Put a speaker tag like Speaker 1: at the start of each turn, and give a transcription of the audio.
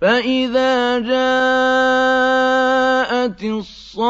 Speaker 1: فَإِذَا جَاءَتِ الصَّاخَّةُ